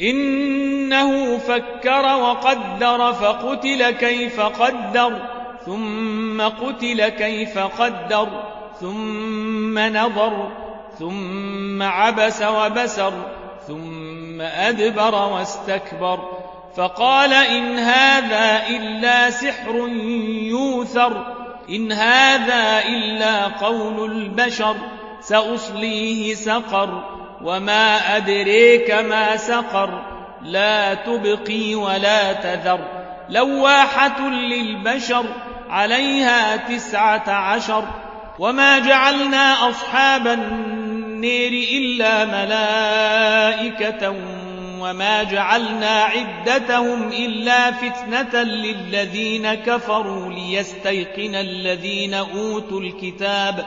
إنه فكر وقدر فقتل كيف قدر ثم قتل كيف قدر ثم نظر ثم عبس وبسر ثم أدبر واستكبر. فقال إن هذا إلا سحر يوثر إن هذا إلا قول البشر سأصليه سقر. وما أدريك ما سقر لا تبقي ولا تذر لواحة للبشر عليها تسعة عشر وما جعلنا أصحاب النير إلا ملائكة وما جعلنا عدتهم إلا فتنة للذين كفروا ليستيقن الذين أوتوا الكتاب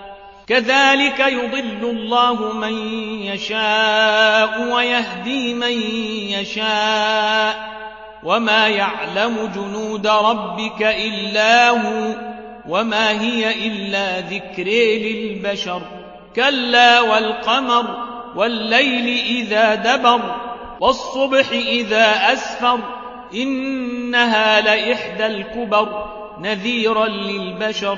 كذلك يضل الله من يشاء ويهدي من يشاء وما يعلم جنود ربك إلا هو وما هي إلا ذكر للبشر كلا والقمر والليل إذا دبر والصبح إذا أسفر إنها لإحدى الكبر نذيرا للبشر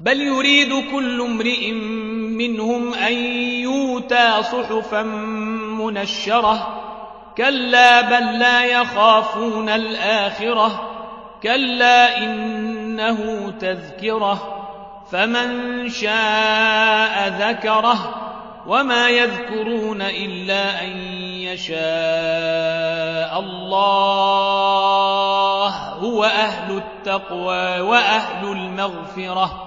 بل يريد كل امرئ منهم أن يوتى صحفا منشرة. كلا بل لا يخافون الآخرة. كلا إنه تذكرة. فمن شاء ذكره. وما يذكرون إلا أن يشاء الله. هو أهل التقوى وأهل المغفرة.